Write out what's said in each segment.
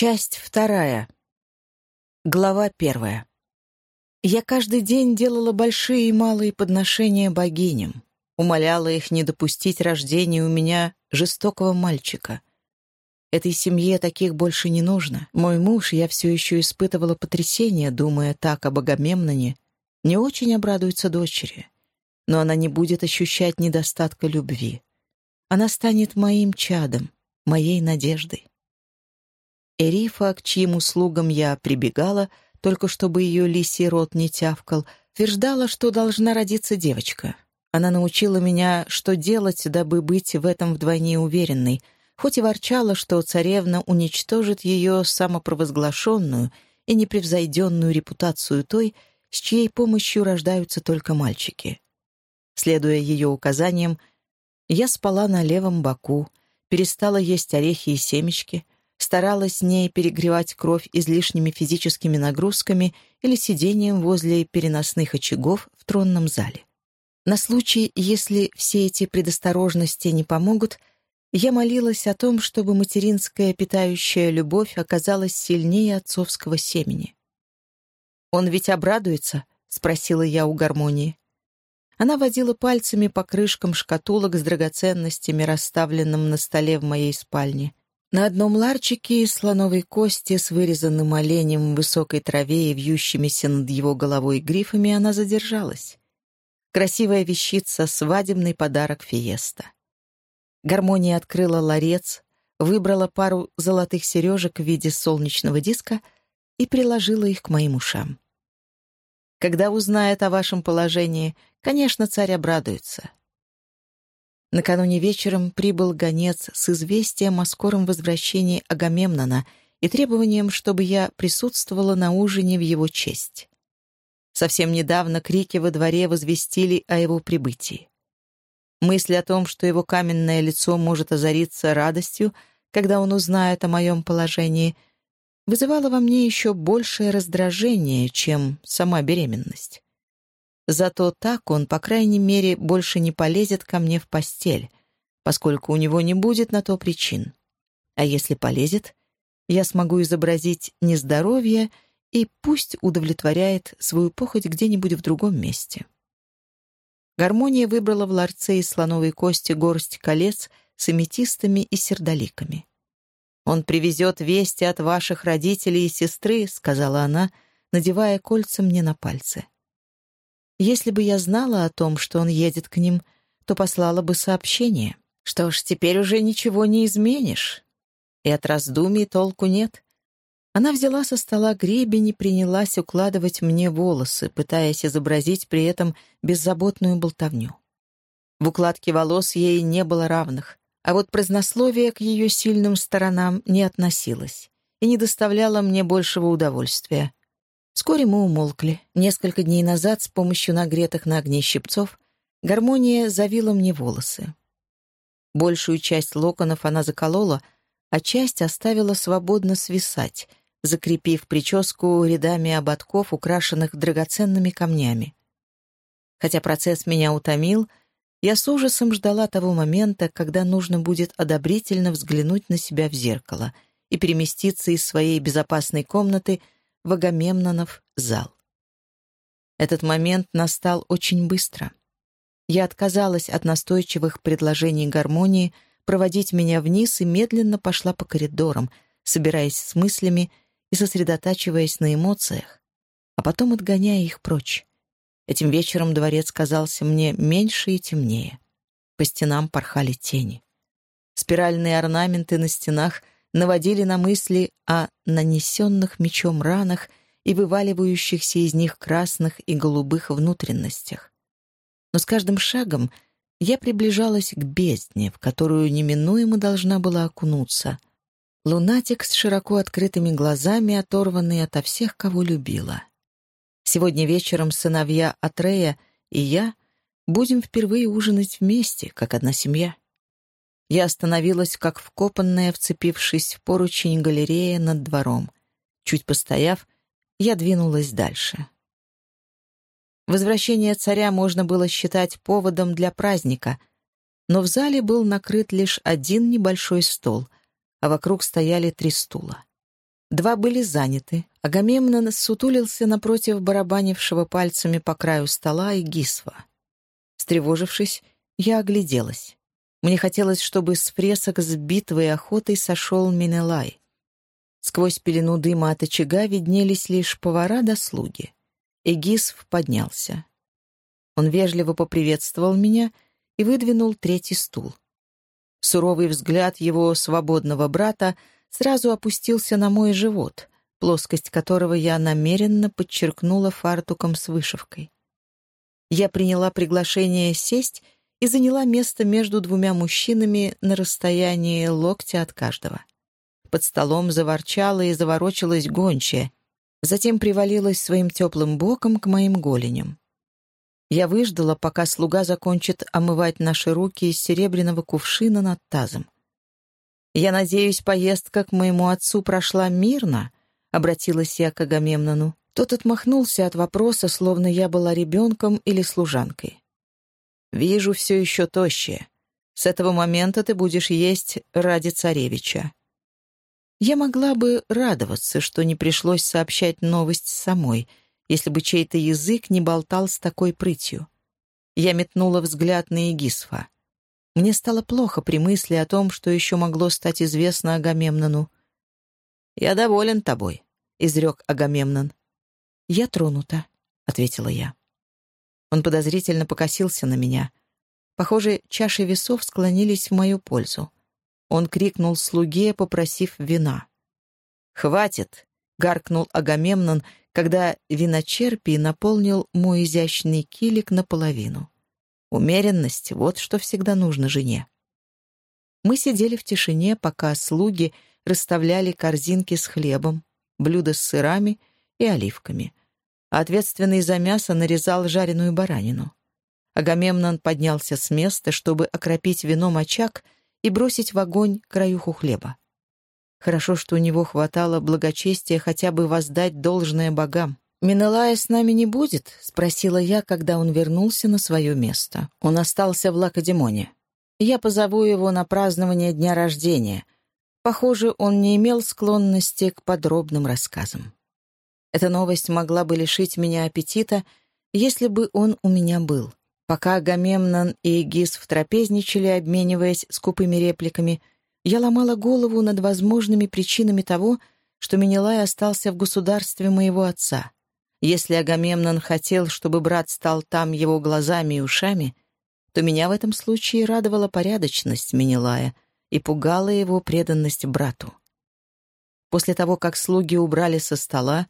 Часть вторая. Глава первая. Я каждый день делала большие и малые подношения богиням, умоляла их не допустить рождения у меня жестокого мальчика. Этой семье таких больше не нужно. Мой муж, я все еще испытывала потрясение, думая так о Богомемноне, не очень обрадуется дочери. Но она не будет ощущать недостатка любви. Она станет моим чадом, моей надеждой. Эрифа, к чьим услугам я прибегала, только чтобы ее лисий рот не тявкал, утверждала, что должна родиться девочка. Она научила меня, что делать, дабы быть в этом вдвойне уверенной, хоть и ворчала, что царевна уничтожит ее самопровозглашенную и непревзойденную репутацию той, с чьей помощью рождаются только мальчики. Следуя ее указаниям, я спала на левом боку, перестала есть орехи и семечки — старалась не перегревать кровь излишними физическими нагрузками или сидением возле переносных очагов в тронном зале. На случай, если все эти предосторожности не помогут, я молилась о том, чтобы материнская питающая любовь оказалась сильнее отцовского семени. «Он ведь обрадуется?» — спросила я у гармонии. Она водила пальцами по крышкам шкатулок с драгоценностями, расставленным на столе в моей спальне. На одном ларчике из слоновой кости с вырезанным оленем в высокой траве и вьющимися над его головой грифами она задержалась. Красивая вещица, свадебный подарок Фиеста. Гармония открыла ларец, выбрала пару золотых сережек в виде солнечного диска и приложила их к моим ушам. Когда узнает о вашем положении, конечно, царь обрадуется. Накануне вечером прибыл гонец с известием о скором возвращении Агамемнона и требованием, чтобы я присутствовала на ужине в его честь. Совсем недавно крики во дворе возвестили о его прибытии. Мысль о том, что его каменное лицо может озариться радостью, когда он узнает о моем положении, вызывала во мне еще большее раздражение, чем сама беременность. Зато так он, по крайней мере, больше не полезет ко мне в постель, поскольку у него не будет на то причин. А если полезет, я смогу изобразить нездоровье и пусть удовлетворяет свою похоть где-нибудь в другом месте. Гармония выбрала в ларце из слоновой кости горсть колец с аметистами и сердоликами. «Он привезет вести от ваших родителей и сестры», — сказала она, надевая кольца мне на пальцы. Если бы я знала о том, что он едет к ним, то послала бы сообщение. Что ж, теперь уже ничего не изменишь. И от раздумий толку нет. Она взяла со стола гребень и принялась укладывать мне волосы, пытаясь изобразить при этом беззаботную болтовню. В укладке волос ей не было равных, а вот празднословие к ее сильным сторонам не относилось и не доставляло мне большего удовольствия. Вскоре мы умолкли. Несколько дней назад с помощью нагретых на огне щипцов гармония завила мне волосы. Большую часть локонов она заколола, а часть оставила свободно свисать, закрепив прическу рядами ободков, украшенных драгоценными камнями. Хотя процесс меня утомил, я с ужасом ждала того момента, когда нужно будет одобрительно взглянуть на себя в зеркало и переместиться из своей безопасной комнаты — в Агамемнонов зал. Этот момент настал очень быстро. Я отказалась от настойчивых предложений гармонии проводить меня вниз и медленно пошла по коридорам, собираясь с мыслями и сосредотачиваясь на эмоциях, а потом отгоняя их прочь. Этим вечером дворец казался мне меньше и темнее. По стенам порхали тени. Спиральные орнаменты на стенах — наводили на мысли о нанесенных мечом ранах и вываливающихся из них красных и голубых внутренностях. Но с каждым шагом я приближалась к бездне, в которую неминуемо должна была окунуться. Лунатик с широко открытыми глазами, оторванный ото всех, кого любила. Сегодня вечером сыновья Атрея и я будем впервые ужинать вместе, как одна семья. Я остановилась, как вкопанная, вцепившись в поручень галереи над двором. Чуть постояв, я двинулась дальше. Возвращение царя можно было считать поводом для праздника, но в зале был накрыт лишь один небольшой стол, а вокруг стояли три стула. Два были заняты. Агамемнон сутулился напротив барабанившего пальцами по краю стола и гисва. Встревожившись, я огляделась. Мне хотелось, чтобы с фресок с битвой и охотой сошел Минелай. Сквозь пелену дыма от очага виднелись лишь повара до слуги. Эгисв поднялся. Он вежливо поприветствовал меня и выдвинул третий стул. Суровый взгляд его свободного брата сразу опустился на мой живот, плоскость которого я намеренно подчеркнула фартуком с вышивкой. Я приняла приглашение сесть и заняла место между двумя мужчинами на расстоянии локтя от каждого. Под столом заворчала и заворочилась гончая, затем привалилась своим теплым боком к моим голеням. Я выждала, пока слуга закончит омывать наши руки из серебряного кувшина над тазом. «Я надеюсь, поездка к моему отцу прошла мирно», — обратилась я к Агамемнону. Тот отмахнулся от вопроса, словно я была ребенком или служанкой. «Вижу все еще тощее. С этого момента ты будешь есть ради царевича». Я могла бы радоваться, что не пришлось сообщать новость самой, если бы чей-то язык не болтал с такой прытью. Я метнула взгляд на Егисфа. Мне стало плохо при мысли о том, что еще могло стать известно Агамемнону. «Я доволен тобой», — изрек Агамемнон. «Я тронута», — ответила я. Он подозрительно покосился на меня. Похоже, чаши весов склонились в мою пользу. Он крикнул слуге, попросив вина. «Хватит!» — гаркнул Агамемнон, когда виночерпий наполнил мой изящный килик наполовину. Умеренность — вот что всегда нужно жене. Мы сидели в тишине, пока слуги расставляли корзинки с хлебом, блюда с сырами и оливками ответственный за мясо нарезал жареную баранину. Агамемнон поднялся с места, чтобы окропить вином очаг и бросить в огонь краюху хлеба. Хорошо, что у него хватало благочестия хотя бы воздать должное богам. «Минелая с нами не будет?» — спросила я, когда он вернулся на свое место. Он остался в Лакодемоне. Я позову его на празднование дня рождения. Похоже, он не имел склонности к подробным рассказам. Эта новость могла бы лишить меня аппетита, если бы он у меня был. Пока Агамемнон и Эгис втрапезничали, обмениваясь скупыми репликами, я ломала голову над возможными причинами того, что Менелай остался в государстве моего отца. Если Агамемнон хотел, чтобы брат стал там его глазами и ушами, то меня в этом случае радовала порядочность Менелая и пугала его преданность брату. После того, как слуги убрали со стола,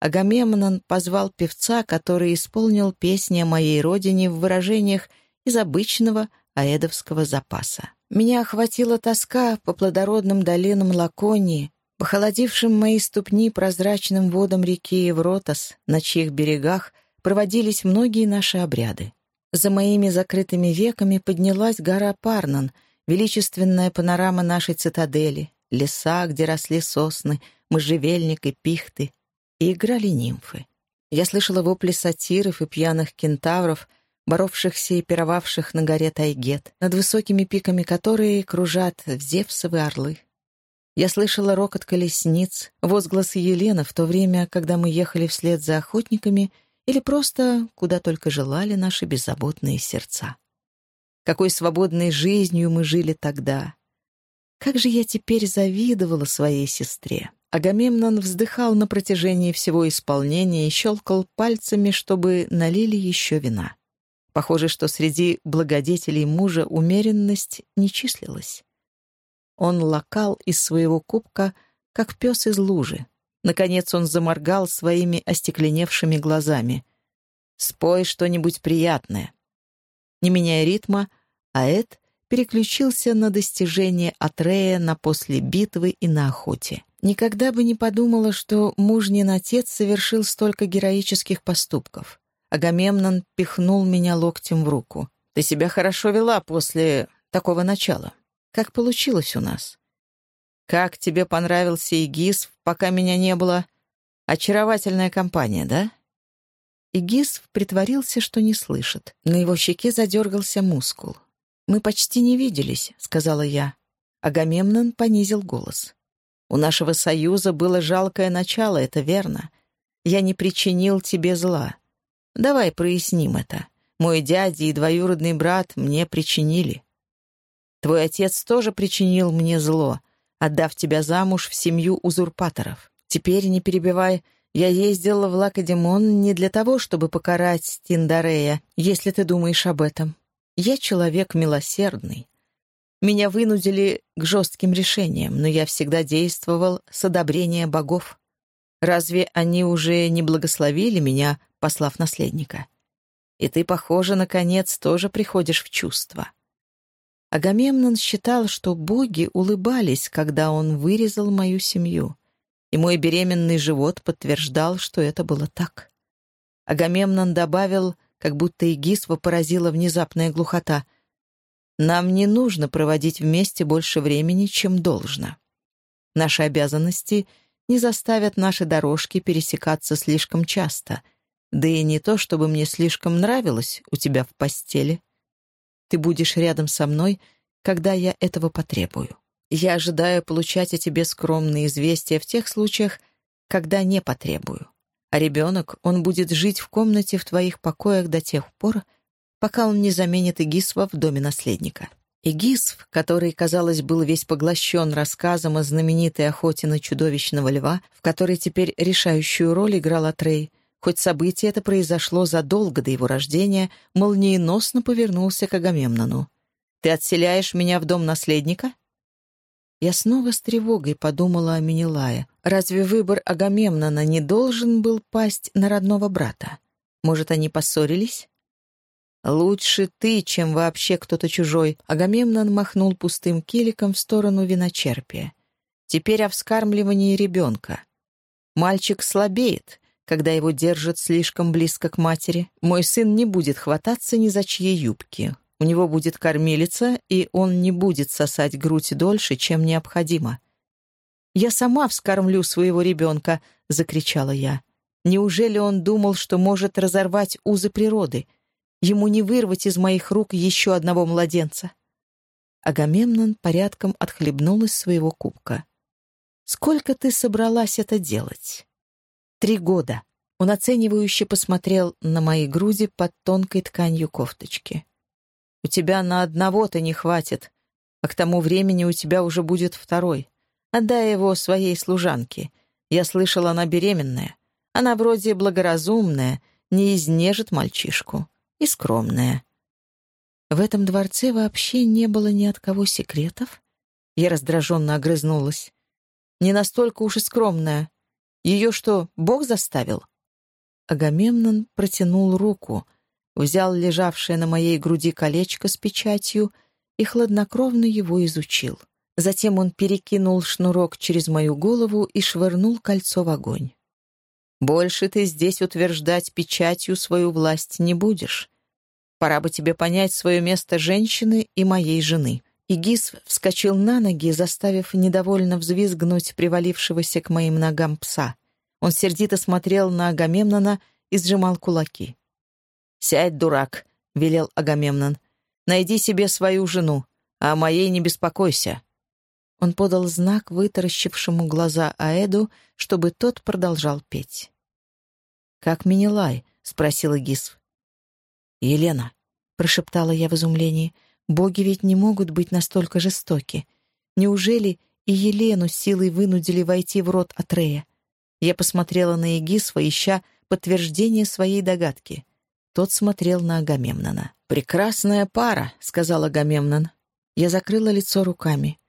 Агамемнон позвал певца, который исполнил песни о моей родине в выражениях из обычного аэдовского запаса. Меня охватила тоска по плодородным долинам Лаконии, похолодившим мои ступни прозрачным водам реки Евротос, на чьих берегах проводились многие наши обряды. За моими закрытыми веками поднялась гора Парнан, величественная панорама нашей цитадели, леса, где росли сосны, можжевельник и пихты, и играли нимфы. Я слышала вопли сатиров и пьяных кентавров, боровшихся и пировавших на горе Тайгет, над высокими пиками которой кружат Зевсовы орлы. Я слышала рокот колесниц, возгласы Елены в то время, когда мы ехали вслед за охотниками или просто куда только желали наши беззаботные сердца. Какой свободной жизнью мы жили тогда. Как же я теперь завидовала своей сестре. Агамемнон вздыхал на протяжении всего исполнения и щелкал пальцами, чтобы налили еще вина. Похоже, что среди благодетелей мужа умеренность не числилась. Он лакал из своего кубка, как пес из лужи. Наконец он заморгал своими остекленевшими глазами. «Спой что-нибудь приятное». Не меняя ритма, Аэт переключился на достижение Атрея на после битвы и на охоте. Никогда бы не подумала, что мужнин отец совершил столько героических поступков. Агамемнон пихнул меня локтем в руку. «Ты себя хорошо вела после такого начала. Как получилось у нас?» «Как тебе понравился Игис, пока меня не было? Очаровательная компания, да?» Игис притворился, что не слышит. На его щеке задергался мускул. «Мы почти не виделись», — сказала я. Агамемнон понизил голос. У нашего союза было жалкое начало, это верно. Я не причинил тебе зла. Давай проясним это. Мой дядя и двоюродный брат мне причинили. Твой отец тоже причинил мне зло, отдав тебя замуж в семью узурпаторов. Теперь, не перебивай, я ездила в Лакадемон не для того, чтобы покарать Тиндарея, если ты думаешь об этом. Я человек милосердный. Меня вынудили к жестким решениям, но я всегда действовал с одобрения богов. Разве они уже не благословили меня, послав наследника? И ты, похоже, наконец тоже приходишь в чувство. Агамемнон считал, что боги улыбались, когда он вырезал мою семью, и мой беременный живот подтверждал, что это было так. Агамемнон добавил, как будто Игисва поразила внезапная глухота, «Нам не нужно проводить вместе больше времени, чем должно. Наши обязанности не заставят наши дорожки пересекаться слишком часто — да и не то, чтобы мне слишком нравилось у тебя в постели. Ты будешь рядом со мной, когда я этого потребую. Я ожидаю получать о тебе скромные известия в тех случаях, когда не потребую. А ребенок, он будет жить в комнате в твоих покоях до тех пор, пока он не заменит Игисва в доме наследника. Игисв, который, казалось, был весь поглощен рассказом о знаменитой охоте на чудовищного льва, в которой теперь решающую роль играл Атрей, хоть событие это произошло задолго до его рождения, молниеносно повернулся к Агамемнону. «Ты отселяешь меня в дом наследника?» Я снова с тревогой подумала о Менелае. Разве выбор Агамемнона не должен был пасть на родного брата? Может, они поссорились? «Лучше ты, чем вообще кто-то чужой», — Агамемнон махнул пустым киликом в сторону виночерпия. «Теперь о вскармливании ребенка. Мальчик слабеет, когда его держат слишком близко к матери. Мой сын не будет хвататься ни за чьи юбки. У него будет кормилица, и он не будет сосать грудь дольше, чем необходимо. «Я сама вскормлю своего ребенка!» — закричала я. «Неужели он думал, что может разорвать узы природы? Ему не вырвать из моих рук еще одного младенца?» Агамемнон порядком отхлебнул из своего кубка. «Сколько ты собралась это делать?» Три года. Он оценивающе посмотрел на мои груди под тонкой тканью кофточки. «У тебя на одного-то не хватит, а к тому времени у тебя уже будет второй. Отдай его своей служанке. Я слышала, она беременная. Она вроде благоразумная, не изнежит мальчишку. И скромная». В этом дворце вообще не было ни от кого секретов? Я раздраженно огрызнулась. «Не настолько уж и скромная. Ее что, Бог заставил?» Агамемнон протянул руку, взял лежавшее на моей груди колечко с печатью и хладнокровно его изучил. Затем он перекинул шнурок через мою голову и швырнул кольцо в огонь. «Больше ты здесь утверждать печатью свою власть не будешь. Пора бы тебе понять свое место женщины и моей жены». Игис вскочил на ноги, заставив недовольно взвизгнуть привалившегося к моим ногам пса. Он сердито смотрел на Агамемнона и сжимал кулаки. «Сядь, дурак», — велел Агамемнон. «Найди себе свою жену, а о моей не беспокойся». Он подал знак вытаращившему глаза Аэду, чтобы тот продолжал петь. «Как Минилай?» — спросил Игис. «Елена», — прошептала я в изумлении, — Боги ведь не могут быть настолько жестоки. Неужели и Елену силой вынудили войти в рот Атрея? Я посмотрела на Егисфа, ища подтверждение своей догадки. Тот смотрел на Агамемнона. «Прекрасная пара», — сказал Агамемнон. Я закрыла лицо руками.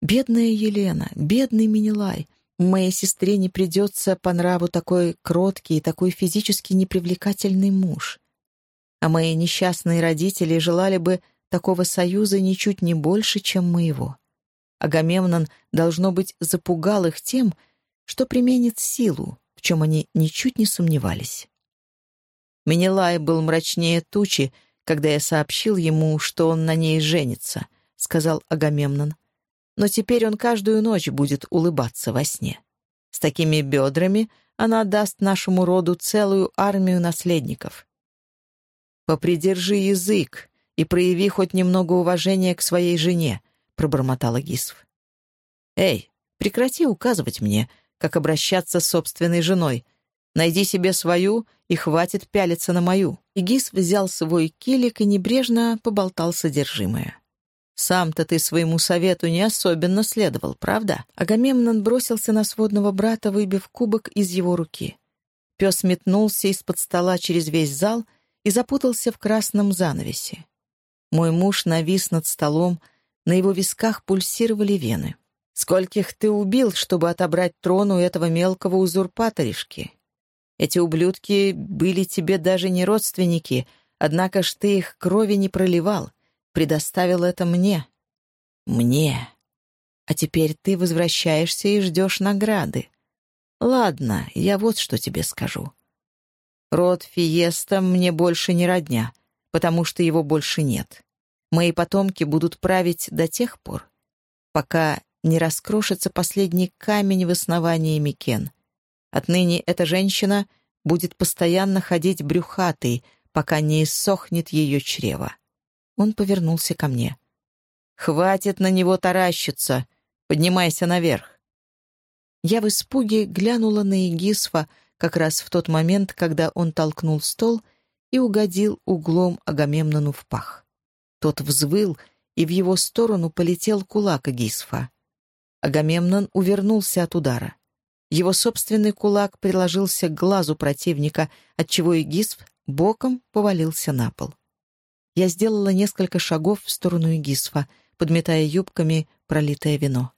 «Бедная Елена, бедный Минилай. Моей сестре не придется по нраву такой кроткий и такой физически непривлекательный муж. А мои несчастные родители желали бы такого союза ничуть не больше, чем моего. Агамемнон, должно быть, запугал их тем, что применит силу, в чем они ничуть не сомневались. Менелай был мрачнее тучи, когда я сообщил ему, что он на ней женится, — сказал Агамемнон. Но теперь он каждую ночь будет улыбаться во сне. С такими бедрами она даст нашему роду целую армию наследников. «Попридержи язык», и прояви хоть немного уважения к своей жене», — пробормотала Гисв. «Эй, Прекрати указывать мне, как обращаться с собственной женой. Найди себе свою, и хватит пялиться на мою». Игис взял свой килик и небрежно поболтал содержимое. «Сам-то ты своему совету не особенно следовал, правда?» Агамемнон бросился на сводного брата, выбив кубок из его руки. Пес метнулся из-под стола через весь зал и запутался в красном занавесе. Мой муж навис над столом, на его висках пульсировали вены. «Скольких ты убил, чтобы отобрать трон у этого мелкого узурпаторишки? Эти ублюдки были тебе даже не родственники, однако ж ты их крови не проливал предоставил это мне. Мне. А теперь ты возвращаешься и ждешь награды. Ладно, я вот что тебе скажу. Род Фиеста мне больше не родня, потому что его больше нет. Мои потомки будут править до тех пор, пока не раскрошится последний камень в основании Микен. Отныне эта женщина будет постоянно ходить брюхатой, пока не иссохнет ее чрево. Он повернулся ко мне. «Хватит на него таращиться! Поднимайся наверх!» Я в испуге глянула на Игисфа как раз в тот момент, когда он толкнул стол и угодил углом Агамемнону в пах. Тот взвыл, и в его сторону полетел кулак Игисфа. Агамемнон увернулся от удара. Его собственный кулак приложился к глазу противника, отчего Игисф боком повалился на пол. Я сделала несколько шагов в сторону Игисфа, подметая юбками пролитое вино.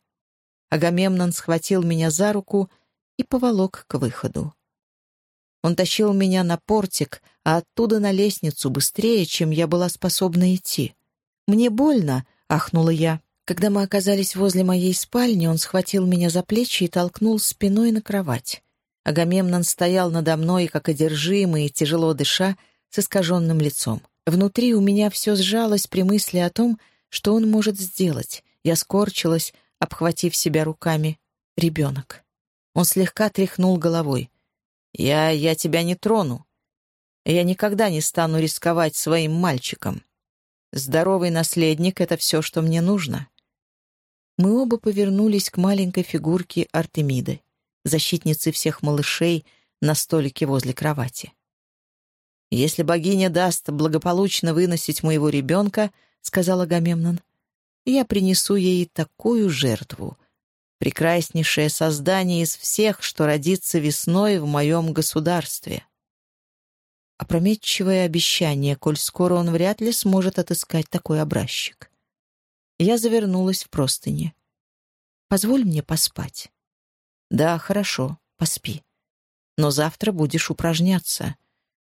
Агамемнон схватил меня за руку и поволок к выходу. Он тащил меня на портик, а оттуда на лестницу быстрее, чем я была способна идти. «Мне больно», — ахнула я. Когда мы оказались возле моей спальни, он схватил меня за плечи и толкнул спиной на кровать. Агамемнон стоял надо мной, как одержимый, тяжело дыша, с искаженным лицом. Внутри у меня все сжалось при мысли о том, что он может сделать. Я скорчилась, обхватив себя руками. Ребенок. Он слегка тряхнул головой. «Я... я тебя не трону. Я никогда не стану рисковать своим мальчиком. Здоровый наследник — это все, что мне нужно». Мы оба повернулись к маленькой фигурке Артемиды, защитницы всех малышей, на столике возле кровати. «Если богиня даст благополучно выносить моего ребенка, — сказал Агамемнон, — я принесу ей такую жертву, прекраснейшее создание из всех, что родится весной в моем государстве». Опрометчивое обещание, коль скоро он вряд ли сможет отыскать такой образчик. Я завернулась в простыни. «Позволь мне поспать». «Да, хорошо, поспи. Но завтра будешь упражняться.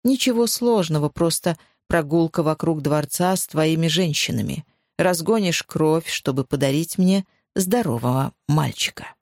Ничего сложного, просто прогулка вокруг дворца с твоими женщинами. Разгонишь кровь, чтобы подарить мне здорового мальчика.